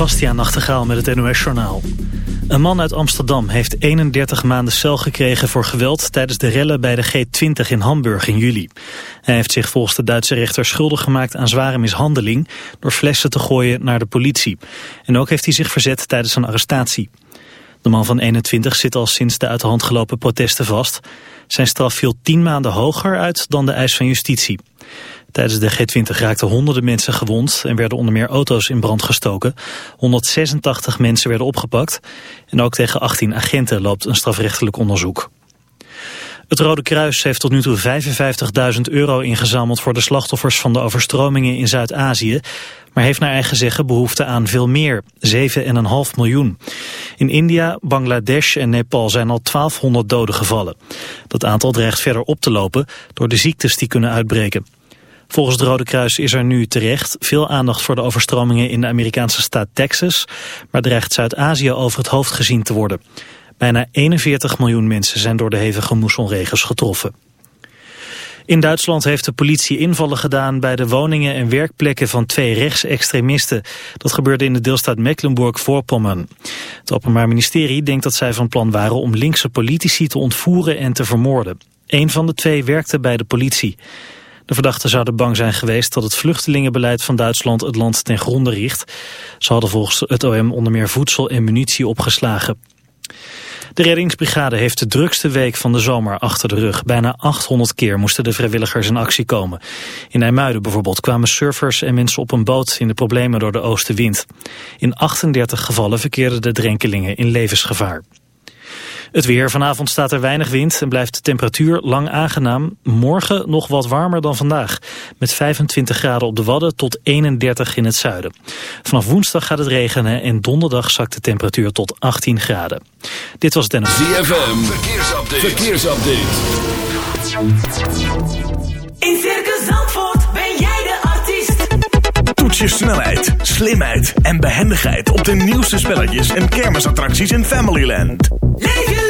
Bastiaan Nachtegaal met het NOS-journaal. Een man uit Amsterdam heeft 31 maanden cel gekregen voor geweld... tijdens de rellen bij de G20 in Hamburg in juli. Hij heeft zich volgens de Duitse rechter schuldig gemaakt aan zware mishandeling... door flessen te gooien naar de politie. En ook heeft hij zich verzet tijdens een arrestatie. De man van 21 zit al sinds de uit de hand gelopen protesten vast. Zijn straf viel 10 maanden hoger uit dan de eis van justitie. Tijdens de G20 raakten honderden mensen gewond en werden onder meer auto's in brand gestoken. 186 mensen werden opgepakt en ook tegen 18 agenten loopt een strafrechtelijk onderzoek. Het Rode Kruis heeft tot nu toe 55.000 euro ingezameld voor de slachtoffers van de overstromingen in Zuid-Azië, maar heeft naar eigen zeggen behoefte aan veel meer, 7,5 miljoen. In India, Bangladesh en Nepal zijn al 1200 doden gevallen. Dat aantal dreigt verder op te lopen door de ziektes die kunnen uitbreken. Volgens het Rode Kruis is er nu terecht veel aandacht voor de overstromingen in de Amerikaanse staat Texas, maar dreigt Zuid-Azië over het hoofd gezien te worden. Bijna 41 miljoen mensen zijn door de hevige moessonregens getroffen. In Duitsland heeft de politie invallen gedaan bij de woningen en werkplekken van twee rechtsextremisten. Dat gebeurde in de deelstaat Mecklenburg-Voorpommern. Het Openbaar Ministerie denkt dat zij van plan waren om linkse politici te ontvoeren en te vermoorden. Een van de twee werkte bij de politie. De verdachten zouden bang zijn geweest dat het vluchtelingenbeleid van Duitsland het land ten gronde richt. Ze hadden volgens het OM onder meer voedsel en munitie opgeslagen. De reddingsbrigade heeft de drukste week van de zomer achter de rug. Bijna 800 keer moesten de vrijwilligers in actie komen. In IJmuiden bijvoorbeeld kwamen surfers en mensen op een boot in de problemen door de oostenwind. In 38 gevallen verkeerden de drenkelingen in levensgevaar. Het weer. Vanavond staat er weinig wind en blijft de temperatuur lang aangenaam. Morgen nog wat warmer dan vandaag. Met 25 graden op de Wadden tot 31 in het zuiden. Vanaf woensdag gaat het regenen en donderdag zakt de temperatuur tot 18 graden. Dit was Dennis. ZFM. Verkeersupdate. Verkeersupdate. In Circus Zandvoort ben jij de artiest. Toets je snelheid, slimheid en behendigheid op de nieuwste spelletjes en kermisattracties in Familyland. Leef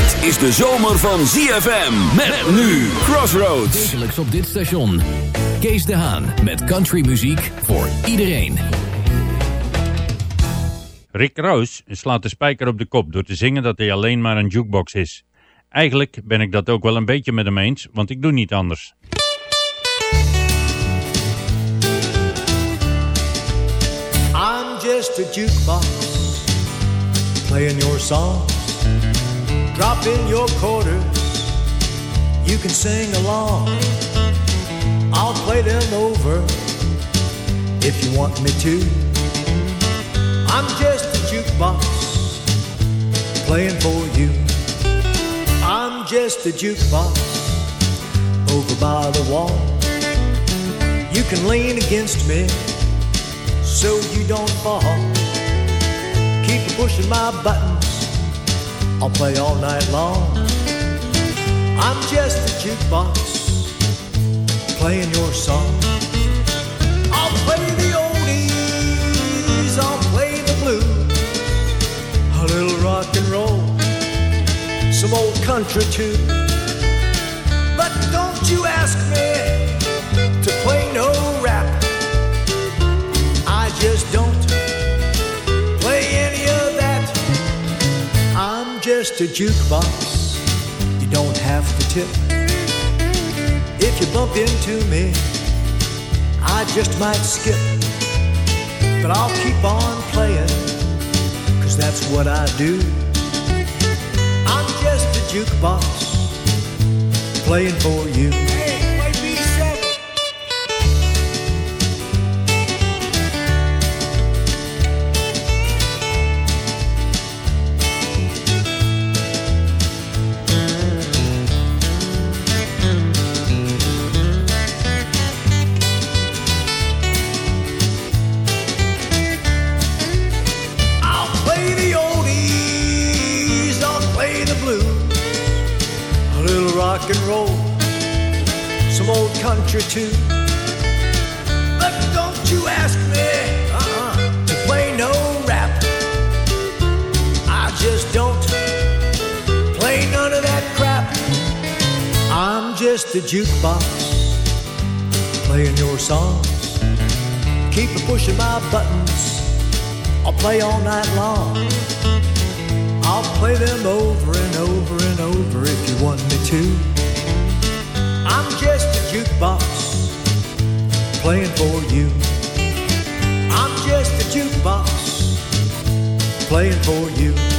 Dit is de zomer van ZFM. Met nu Crossroads. Wekelijks op dit station. Kees de Haan met countrymuziek voor iedereen. Rick Roos slaat de spijker op de kop door te zingen dat hij alleen maar een jukebox is. Eigenlijk ben ik dat ook wel een beetje met hem eens, want ik doe niet anders. I'm just a jukebox playing your songs. Drop in your quarters, you can sing along. I'll play them over if you want me to. I'm just a jukebox playing for you. I'm just a jukebox over by the wall. You can lean against me so you don't fall. Keep pushing my buttons, I'll play all night long. I'm just a jukebox playing your song. I'll play the oldies, I'll play the blues, a little rock and roll, some old country too. But don't you ask me just a jukebox. You don't have to tip. If you bump into me, I just might skip. But I'll keep on playing, cause that's what I do. I'm just a jukebox playing for you. Jukebox playing your songs. Keep pushing my buttons. I'll play all night long. I'll play them over and over and over if you want me to. I'm just a jukebox playing for you. I'm just a jukebox playing for you.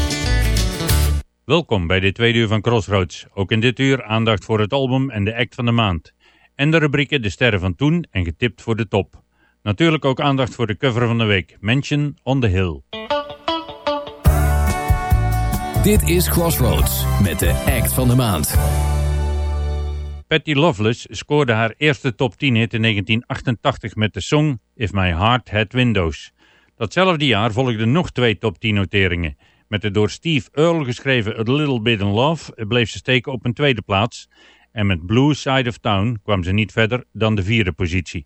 Welkom bij dit tweede uur van Crossroads. Ook in dit uur aandacht voor het album en de act van de maand. En de rubrieken De Sterren van Toen en Getipt voor de Top. Natuurlijk ook aandacht voor de cover van de week. Mention on the Hill. Dit is Crossroads met de act van de maand. Patty Loveless scoorde haar eerste top 10 hit in 1988 met de song If My Heart Had Windows. Datzelfde jaar volgden nog twee top 10 noteringen. Met de door Steve Earle geschreven A Little Bit in Love bleef ze steken op een tweede plaats. En met Blue Side of Town kwam ze niet verder dan de vierde positie.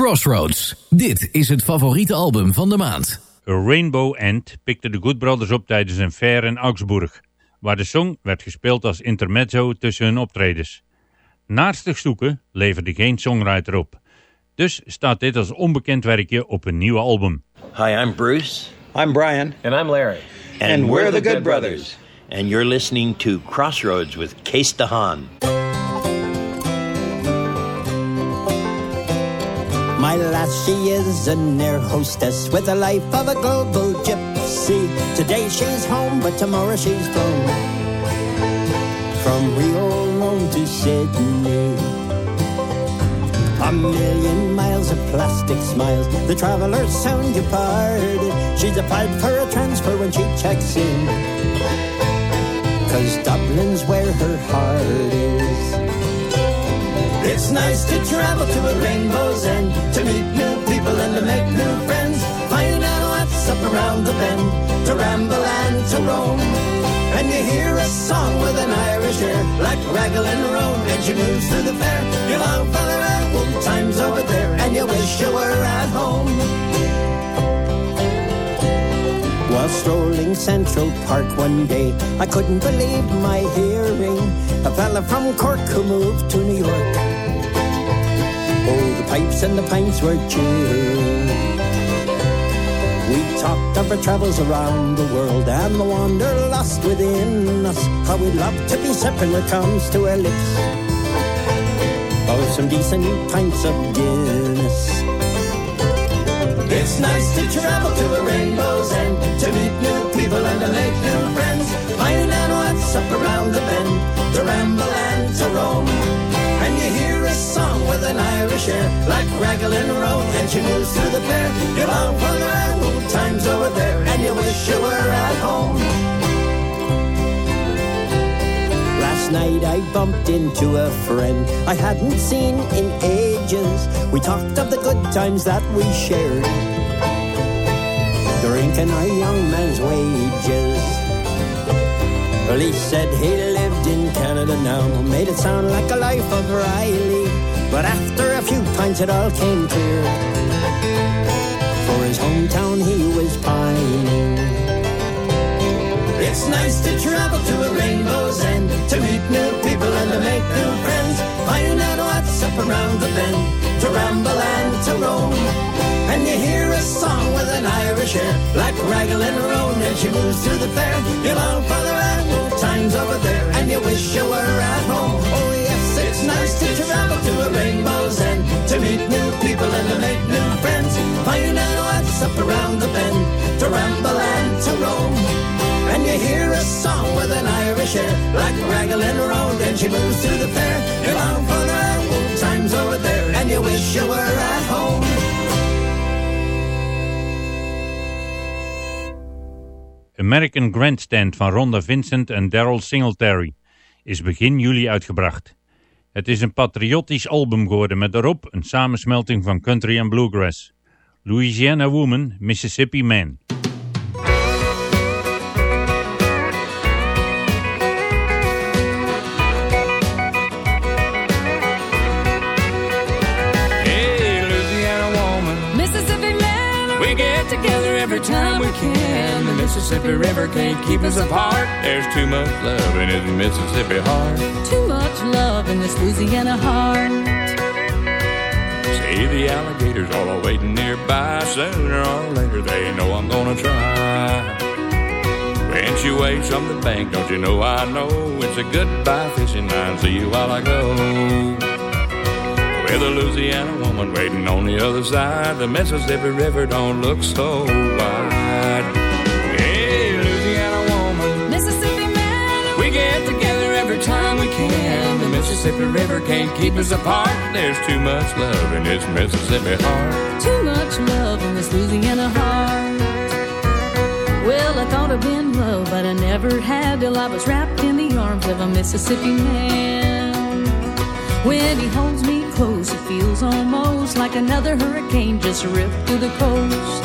Crossroads. Dit is het favoriete album van de maand. A Rainbow End pikte de Good Brothers op tijdens een fair in Augsburg, waar de song werd gespeeld als intermezzo tussen hun optredens. Naarstig zoeken leverde geen songwriter op. Dus staat dit als onbekend werkje op een nieuwe album. Hi, I'm Bruce. I'm Brian. And I'm Larry. And, And we're, we're the the Good Good Brothers. And you're listening to Crossroads with Case DeHaan. My lass, she is an air hostess with the life of a global gypsy. Today she's home, but tomorrow she's flown from Rio Rome to Sydney. A million miles of plastic smiles. The travelers sound departed. She's applied for a transfer when she checks in. Cause Dublin's where her heart is. It's nice to travel to a rainbow's end, to meet new people and to make new friends. Find out what's up around the bend, to ramble and to roam. And you hear a song with an Irish air, like Raglan Road, and she moves through the fair. You long for the old times over there, and you wish you were at home. While strolling Central Park one day, I couldn't believe my hearing. A fella from Cork who moved to New York. Oh, the pipes and the pints were cheering. We talked of our travels around the world and the wanderlust within us. How we'd love to be when it comes to our lips. Oh, some decent pints of Guinness. It's nice to travel to a rainbow's end, to meet new people and to make new friends. Find out what's up around the bend, to air, like Raggle and and she moves through the fair. You long for the old times over there, and you wish you were at home. Last night I bumped into a friend I hadn't seen in ages. We talked of the good times that we shared, drinking our young man's wages. He said he lived in Canada now, made it sound like a life of Riley. But after a few pints, it all came clear. For his hometown, he was pining. It's nice to travel to a rainbow's end, to meet new people and to make new friends. Find out what's up around the bend, to ramble and to roam. And you hear a song with an Irish air, like Raggle and Roan, and she moves through the fair. You long for the old times over there, and you wish you were at home. Oh nice to travel to a rainbow's end, to meet new people and to make new friends. Find out what's up around the bend, to ramble and to roam. And you hear a song with an Irish air, like Raggle and Roan, and she moves through the fair. You long for the old times over there, and you wish you were at home. American Grandstand van Rhonda Vincent en Daryl Singletary is begin juli uitgebracht. Het is een patriotisch album geworden met daarop een samensmelting van country en bluegrass. Louisiana Woman, Mississippi Man. Get together every time we can. The Mississippi River can't keep us apart. There's too much love in his Mississippi heart. too much love in this Louisiana heart. See the alligators all are waiting nearby. Sooner or later they know I'm gonna try. When she waves from the bank, don't you know I know it's a goodbye fishing line. See you while I go. With a Louisiana woman waiting on the other side, the Mississippi River don't look so wide. Hey, Louisiana woman, Mississippi man, we get together every time we can. The Mississippi River can't keep us apart. There's too much love in this Mississippi heart. too much love in this Louisiana heart. Well, I thought I'd been loved, but I never had till I was wrapped in the arms of a Mississippi man. When he holds me close, it feels almost like another hurricane just ripped through the coast.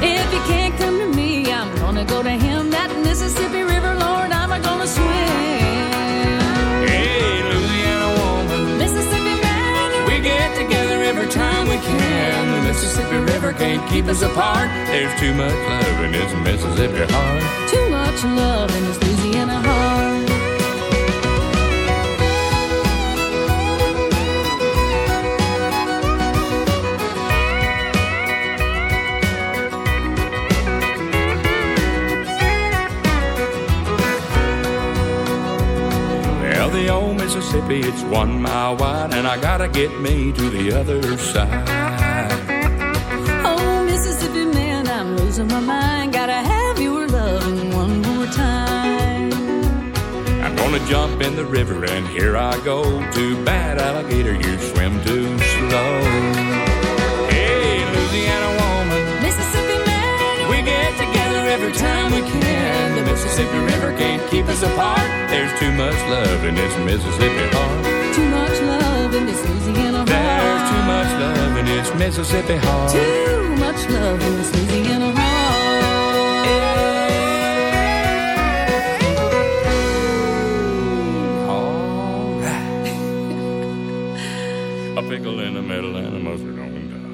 If he can't come to me, I'm gonna go to him. That Mississippi River, Lord, I'm gonna swim. Hey, Louisiana woman, Mississippi man, we get together every time we can. The Mississippi River can't keep us apart. There's too much love in this Mississippi heart. Too much love in this Mississippi, it's one mile wide, and I gotta get me to the other side. Oh, Mississippi man, I'm losing my mind. Gotta have your loving one more time. I'm gonna jump in the river, and here I go. Too bad, alligator, you swim too slow. Hey, Louisiana every time we can. The Mississippi River can't keep us apart. There's too much love in this Mississippi heart. too much love in this Louisiana heart. There's too much love in this Mississippi heart. Too much love in this Louisiana heart. All right. A pickle in the middle and a mustard on top.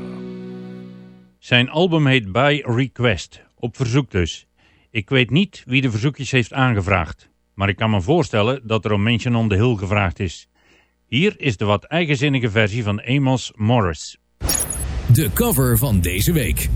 Zijn album heet By Request, op verzoek dus. Ik weet niet wie de verzoekjes heeft aangevraagd, maar ik kan me voorstellen dat er om Mention on the Hill gevraagd is. Hier is de wat eigenzinnige versie van Amos Morris. De cover van deze week.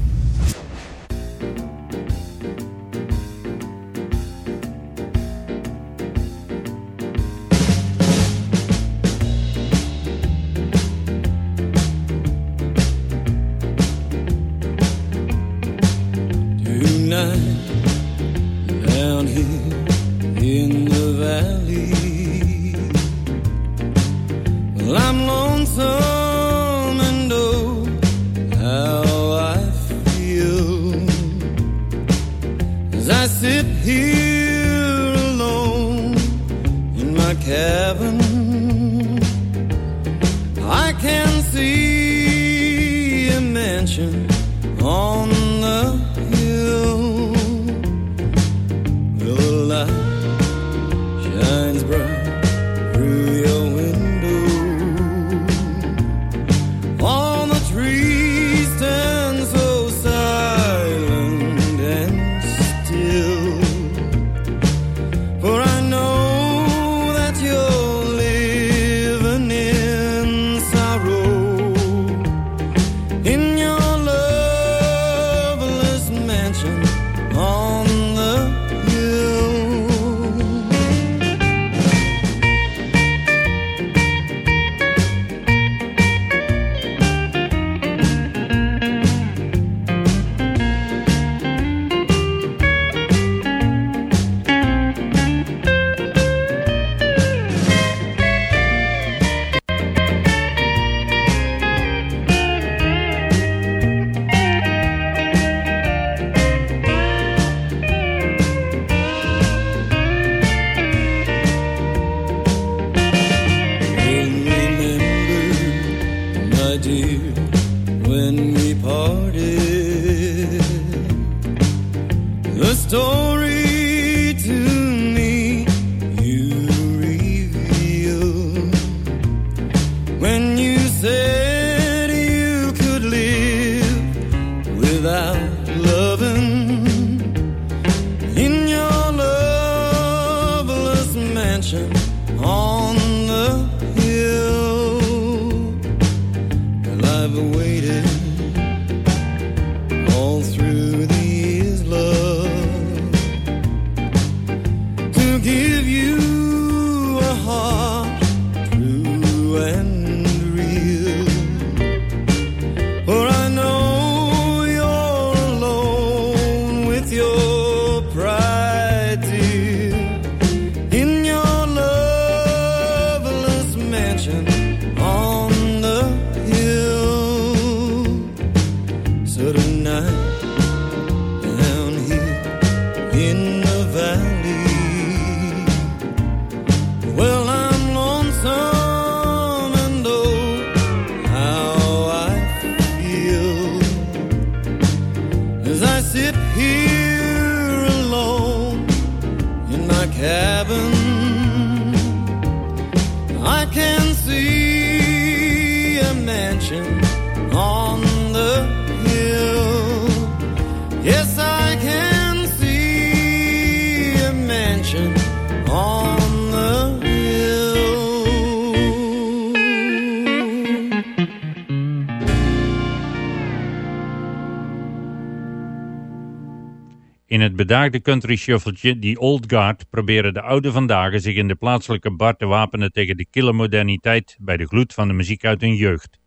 Bedaagde country shuffletje The Old Guard proberen de oude vandaag zich in de plaatselijke bar te wapenen tegen de kille moderniteit bij de gloed van de muziek uit hun jeugd.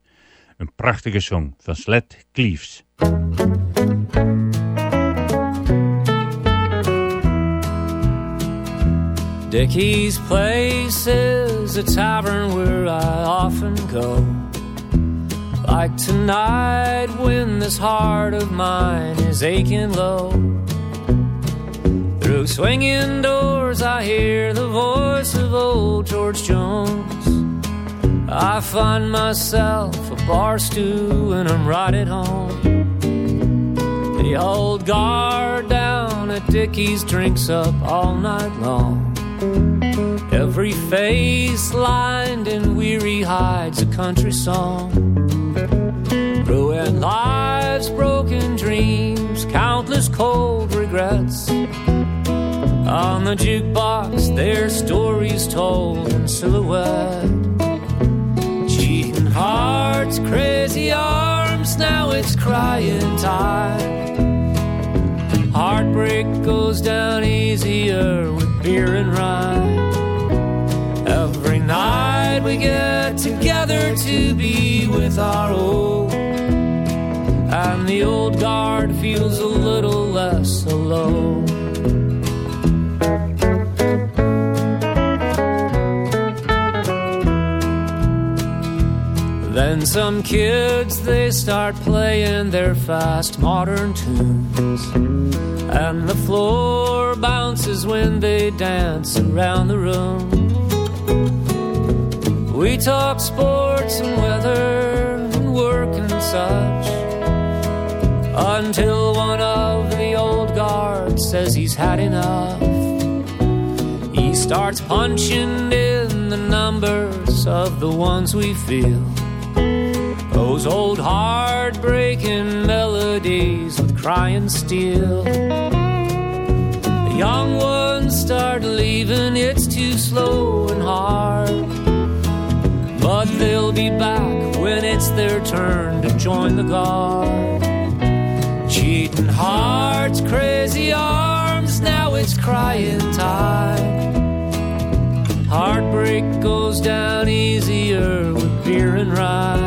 Een prachtige song van Sled Cleaves. Dickie's Place is a tavern where I often go. Like tonight when this heart of mine is aching low. Through swinging doors I hear the voice of old George Jones. I find myself a bar stool and I'm right at home. The old guard down at Dickie's drinks up all night long. Every face lined in weary hides a country song. Ruined lives, broken dreams, countless cold regrets. On the jukebox, their stories told in silhouette. Cheating hearts, crazy arms, now it's crying time. Heartbreak goes down easier with beer and rye. Every night we get together to be with our old. And the old guard feels a little less alone. Then some kids they start playing their fast modern tunes. And the floor bounces when they dance around the room. We talk sports and weather and work and such. Until one of the old guard says he's had enough. He starts punching in the numbers of the ones we feel. Those old heartbreaking melodies with crying steel. The young ones start leaving, it's too slow and hard. But they'll be back when it's their turn to join the guard. Cheating hearts, crazy arms, now it's crying time. Heartbreak goes down easier with beer and rye.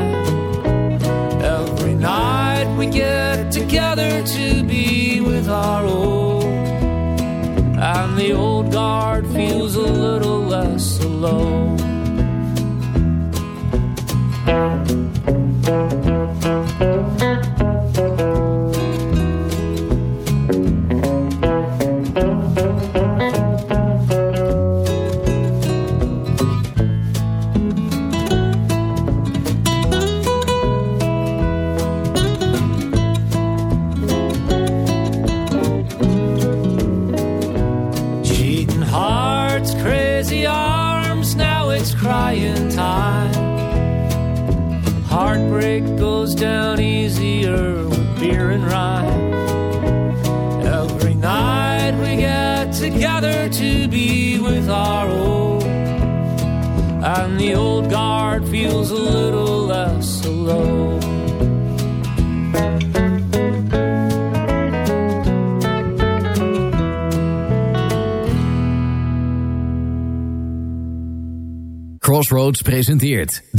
Together to be with our old. And the old guard feels a little less alone.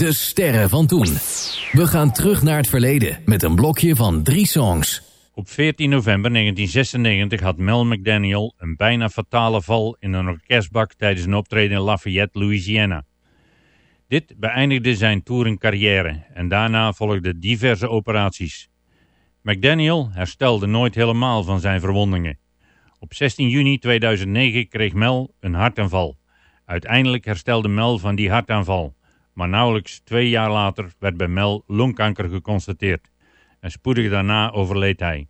De Sterren van Toen. We gaan terug naar het verleden met een blokje van drie songs. Op 14 november 1996 had Mel McDaniel een bijna fatale val in een orkestbak tijdens een optreden in Lafayette, Louisiana. Dit beëindigde zijn touringcarrière en daarna volgden diverse operaties. McDaniel herstelde nooit helemaal van zijn verwondingen. Op 16 juni 2009 kreeg Mel een hartaanval. Uiteindelijk herstelde Mel van die hartaanval, maar nauwelijks twee jaar later werd bij Mel longkanker geconstateerd en spoedig daarna overleed hij.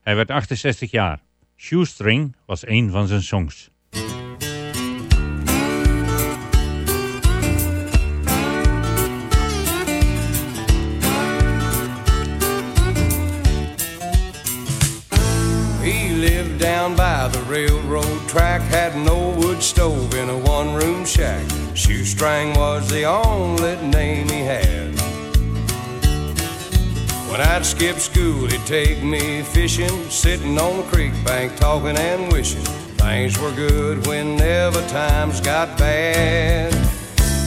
Hij werd 68 jaar. Shoestring was een van zijn songs. Railroad track, had an old wood stove in a one room shack. Shoestring was the only name he had. When I'd skip school, he'd take me fishing, sitting on the creek bank, talking and wishing things were good whenever times got bad.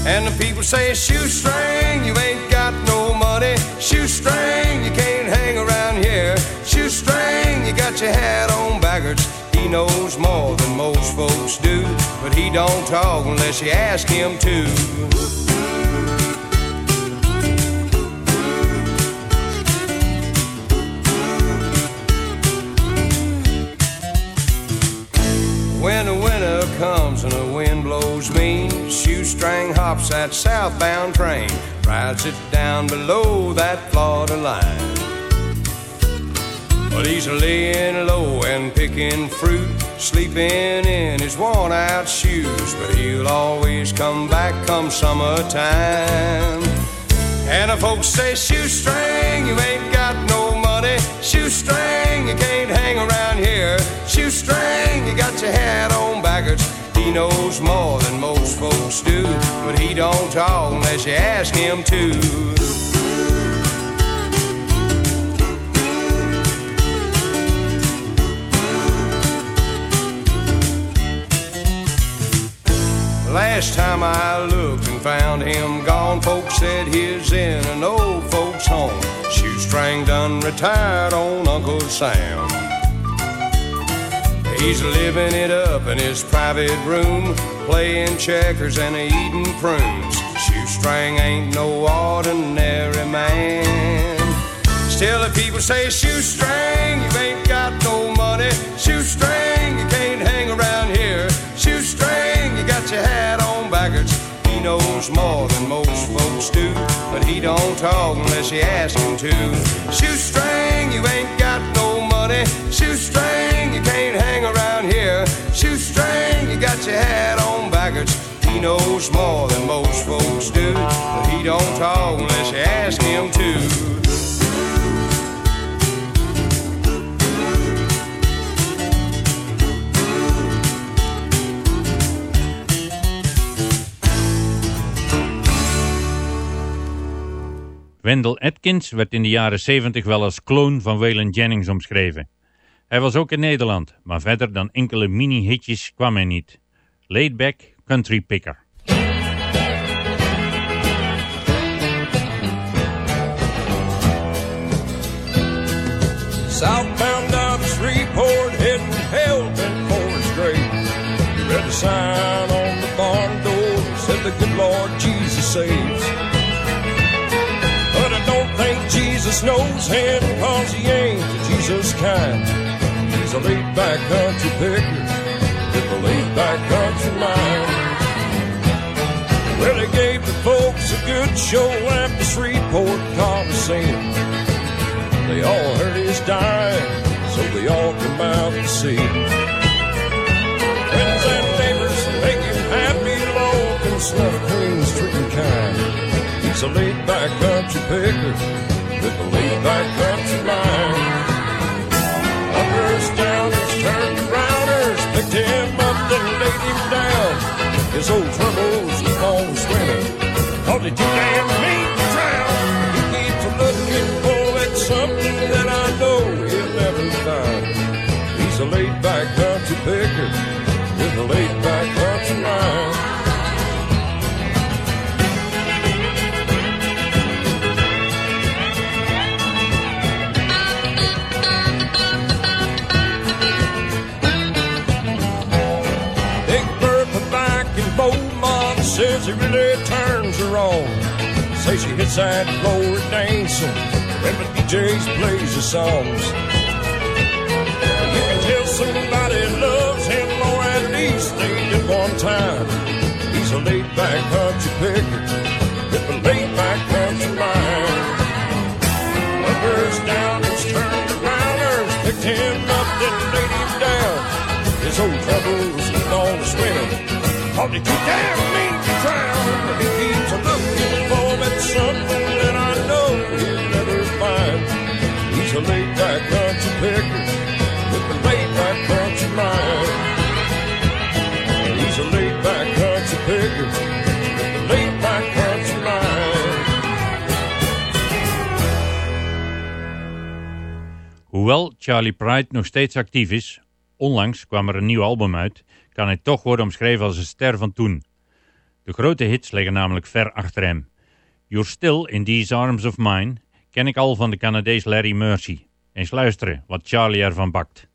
And the people say, shoestring, you ain't got no money. Shoestring, you can't hang around here. Shoestring, you got your hat on backwards. He knows more than most folks do, but he don't talk unless you ask him to. When the winter comes and the wind blows mean, shoestring hops that southbound train, rides it down below that Florida line. But he's laying low and picking fruit, sleeping in his worn out shoes. But he'll always come back come summertime. And the folks say, Shoestring, you ain't got no money. Shoestring, you can't hang around here. Shoestring, you got your hat on backwards. He knows more than most folks do, but he don't talk unless you ask him to. Last time I looked and found him gone, folks said he's in an old folks' home. Shoestring done retired on Uncle Sam. He's living it up in his private room, playing checkers and eating prunes. Shoestring ain't no ordinary man. Still, if people say, Shoestring, you ain't got no money. Shoestring, backwards. He knows more than most folks do, but he don't talk unless you ask him to. Shoestring, you ain't got no money. Shoestring, you can't hang around here. Shoestring, you got your hat on backwards. He knows more than most folks do, but he don't talk unless you ask him to. Wendell Atkins werd in de jaren 70 wel als kloon van Waylon Jennings omschreven. Hij was ook in Nederland, maar verder dan enkele mini-hitjes kwam hij niet. Laidback Country Picker. Southbound down Shreveport, heading hell-bent for. He read the sign on the barn door, said the good Lord Jesus saves. Jesus knows him, cause he ain't Jesus kind. He's a laid-back country picker, with a laid-back country mind. Well, he gave the folks a good show at the Shreveport Coliseum. They all heard his dying, so they all come out to see. Friends and neighbors make him happy, low and snuff queens treat kind. He's a laid-back country picker with a laid-back country mind. Uppers, downers, turned rounders, picked him up, then laid him down. His old troubles keep on swimming, cause he too damn mean Say she hits that floor dancing when the DJs plays the songs. You can tell somebody loves him, or at least they did one time. He's a laid-back country picker with a laid-back country mind. Uppers, downers, turned arounders, picked him up, then laid him down. His old troubles keep on swimming. Cause he too damn mean to drown. He keeps a looking for that something that I know he'll never find. He's a laid-back country picker with a laid-back country mind. He's a laid-back country picker with a laid-back country mind. Hoewel Charlie Pride nog steeds actief is, onlangs kwam er een nieuw album uit, kan hij toch worden omschreven als een ster van toen. De grote hits liggen namelijk ver achter hem. You're Still in These Arms of Mine ken ik al van de Canadees Larry Mercy. Eens luisteren wat Charlie ervan bakt.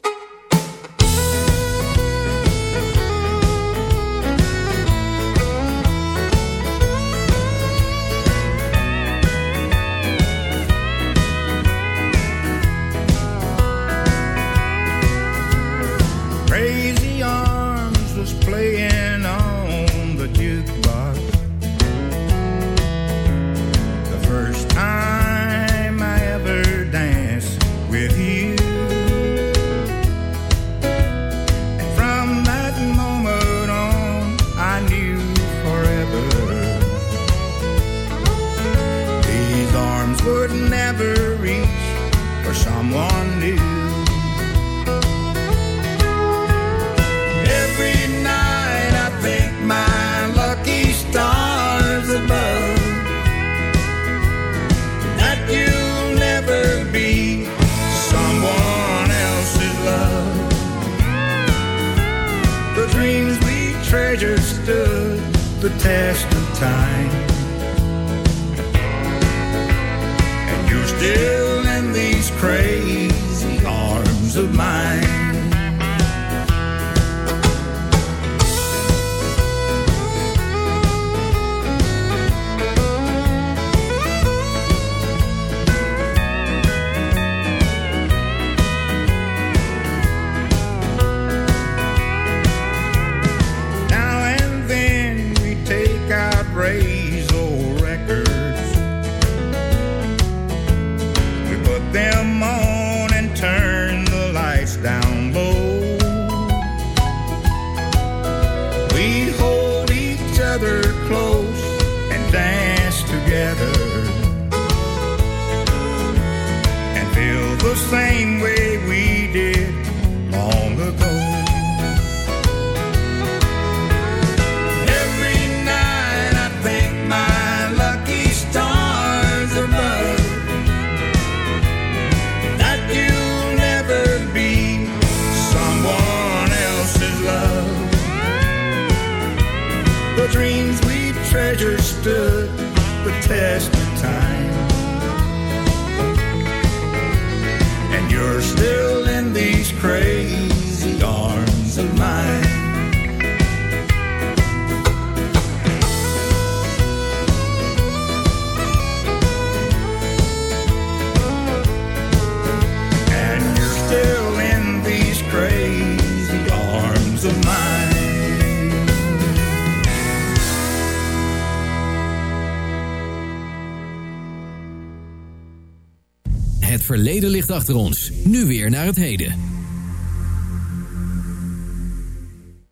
Achter ons. Nu weer naar het heden.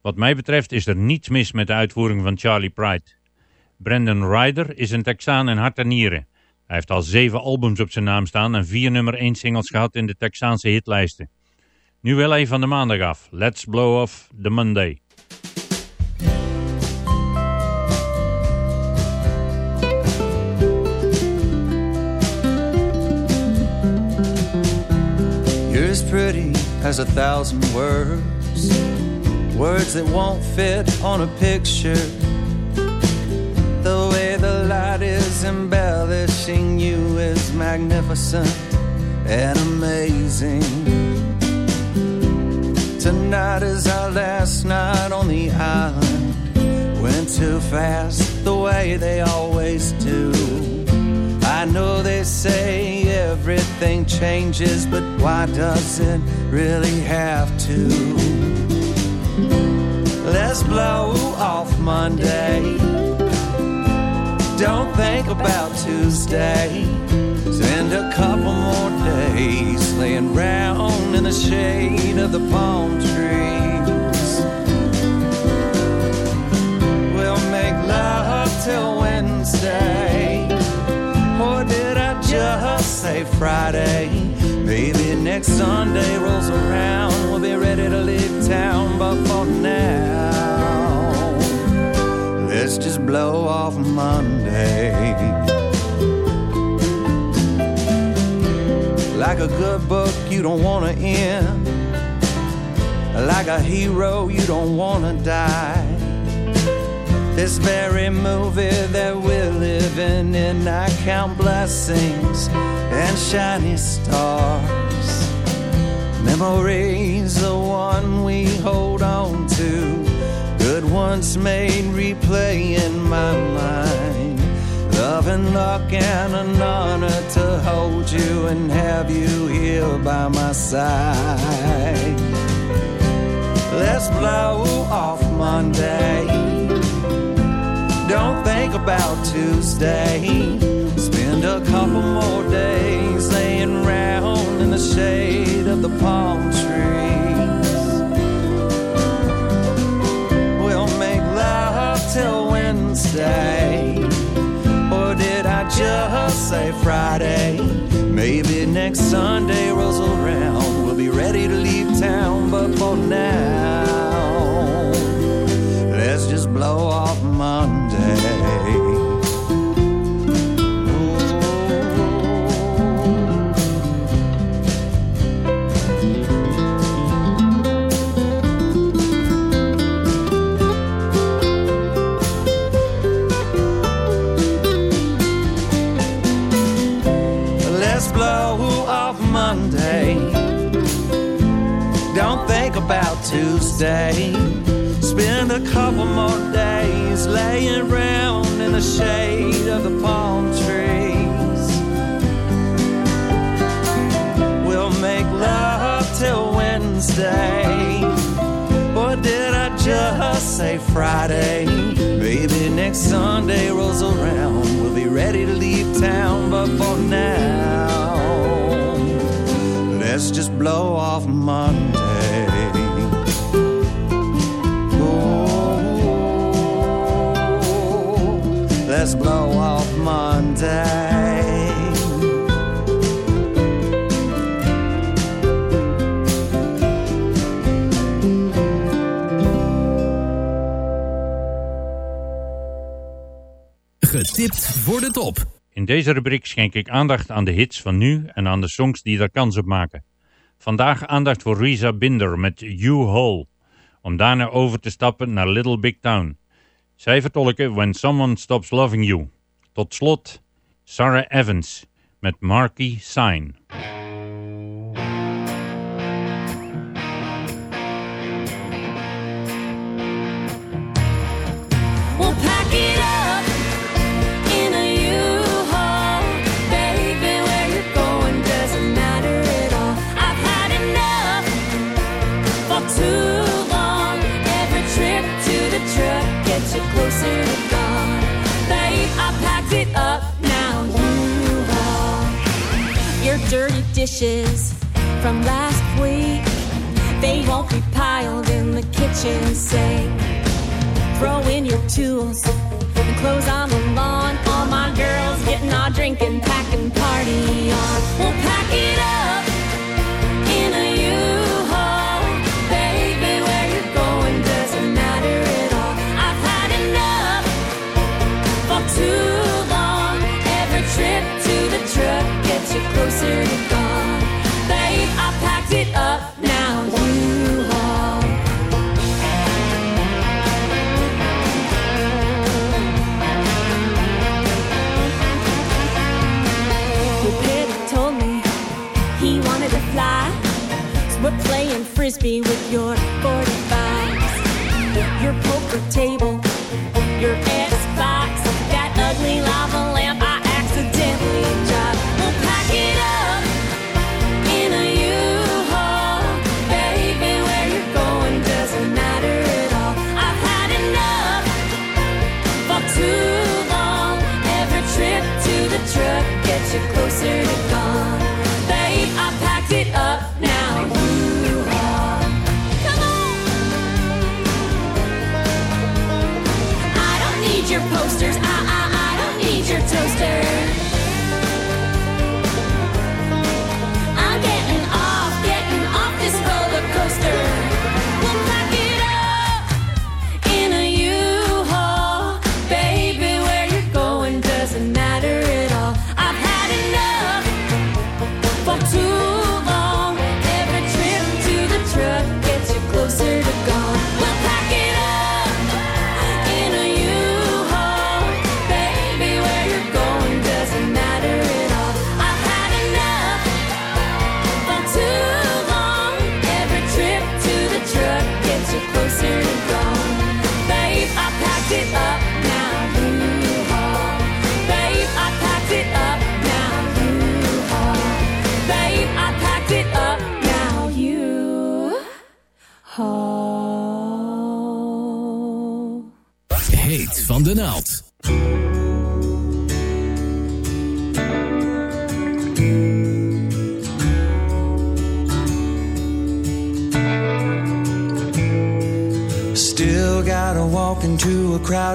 Wat mij betreft is er niets mis met de uitvoering van Charlie Pride. Brandon Ryder is een Texaan in hart en nieren. Hij heeft al zeven albums op zijn naam staan en vier nummer 1 singles gehad in de Texaanse hitlijsten. Nu wel even van de maandag af. Let's blow off the Monday. As pretty as a thousand words, words that won't fit on a picture. The way the light is embellishing you is magnificent and amazing. Tonight is our last night on the island. Went too fast the way they always do. I know they say everything changes, but why does it really have to? Let's blow off Monday. Don't think about Tuesday. Spend a couple more days laying round in the shade of the palm trees. We'll make love till Wednesday. Just say Friday? Maybe next Sunday rolls around. We'll be ready to leave town, but for now, let's just blow off Monday. like a good book you don't want to end, like a hero you don't want to die. This very movie that we're living in, I count blessings and shiny stars. Memories, the one we hold on to, good ones made replay in my mind. Love and luck and an honor to hold you and have you here by my side. Let's blow off Monday. Don't think about Tuesday. Spend a couple more days laying round in the shade of the palm trees. We'll make love till Wednesday. Or did I just say Friday? Maybe next Sunday rolls around. We'll be ready to leave town, but for now, Friday? Maybe next Sunday rolls around. We'll be ready to leave town, but for now, let's just blow off Monday. Oh, let's blow off Monday. Voor de top. In deze rubriek schenk ik aandacht aan de hits van nu en aan de songs die daar kans op maken. Vandaag aandacht voor Risa Binder met You Hole, om daarna over te stappen naar Little Big Town. Zij vertolken When Someone Stops Loving You. Tot slot Sarah Evans met Marquee Sign. Dirty frisbee with your 45s, your poker table,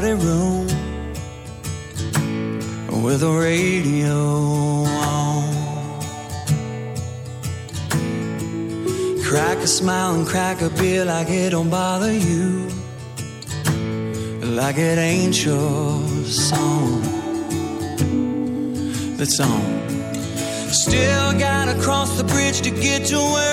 crowded room with a radio on. Crack a smile and crack a beer like it don't bother you, like it ain't your song. That's on. Still gotta cross the bridge to get to where.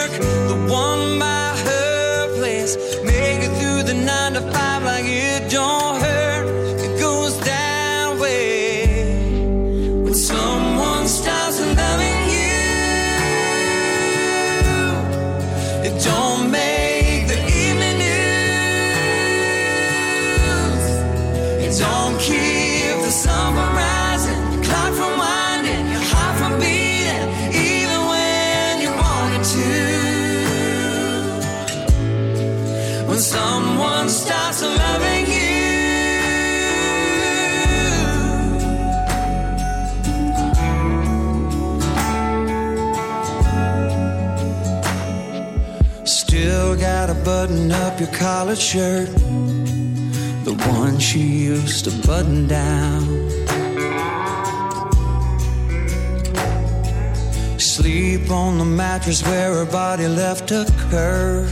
your collared shirt, the one she used to button down. Sleep on the mattress where her body left a curve.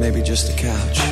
Maybe just the couch.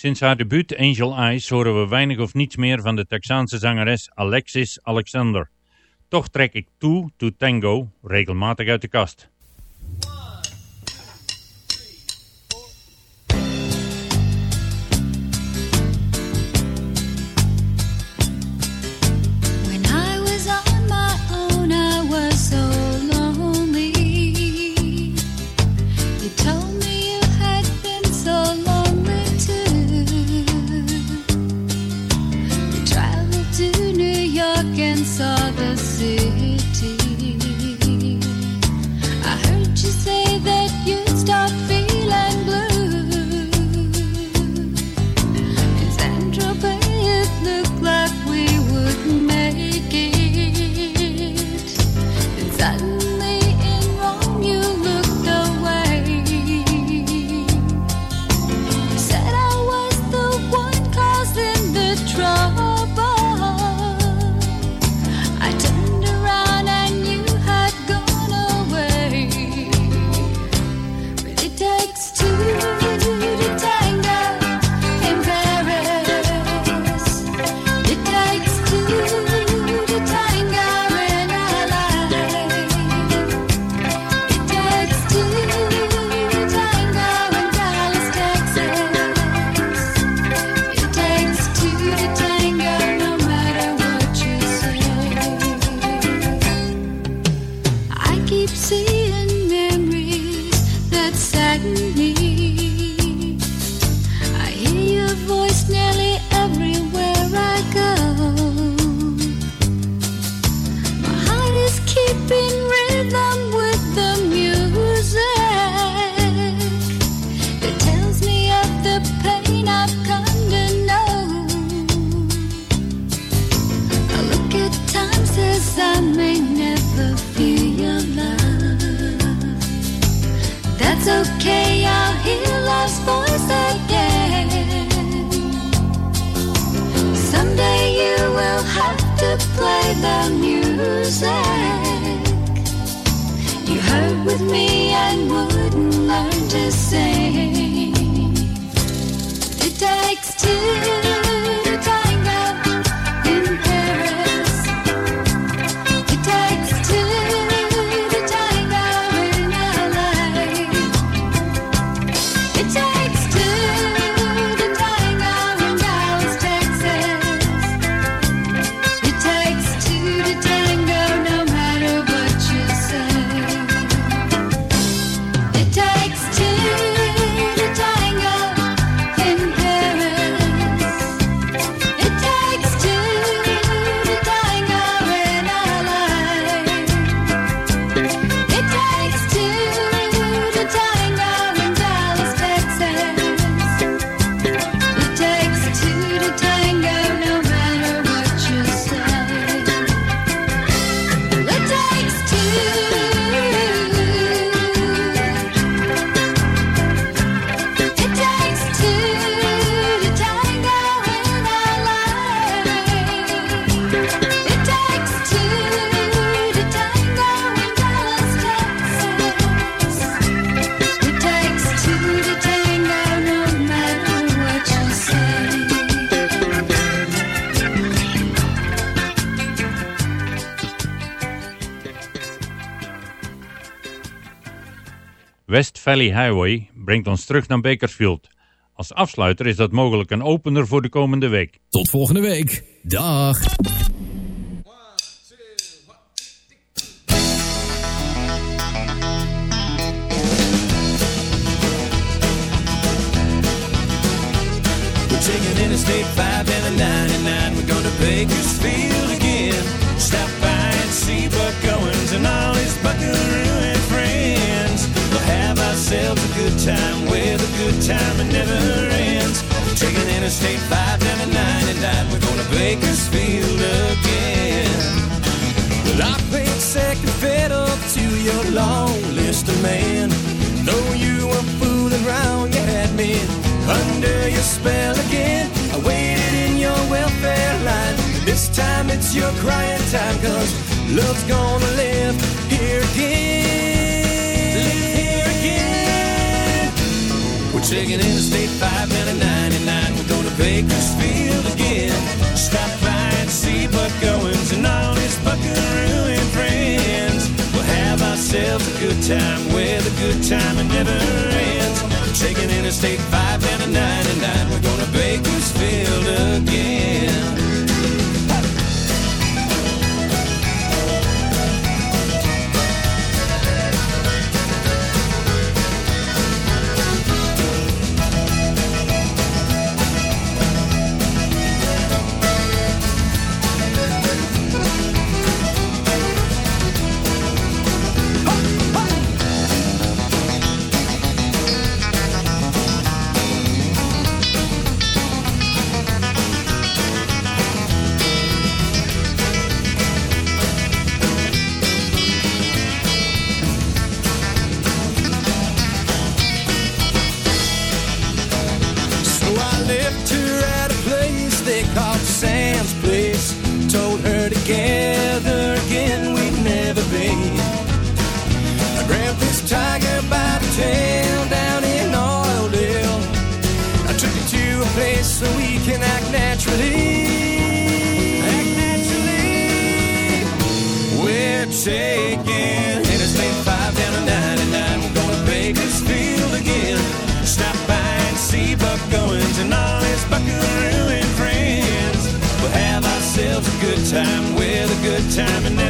Sinds haar debuut Angel Eyes horen we weinig of niets meer van de Texaanse zangeres Alexis Alexander. Toch trek ik toe to Tango regelmatig uit de kast. other. Valley Highway brengt ons terug naar Bakersfield. Als afsluiter is dat mogelijk een opener voor de komende week. Tot volgende week. Dag. Interstate 5 down to 99. We're going to Bakersfield again. Well, I played second fiddle to your long list of men. Though you were fooling around, you had me under your spell again. I waited in your welfare line. This time it's your crying time, cause love's gonna live here again. Taking Interstate 5 and 99. We're going to Bakersfield again. Stop by and see Buck Owens and all his buckaroo and friends. We'll have ourselves a good time where the good time it never ends. Taking Interstate 5 and 99. We're going to Bakersfield again. time and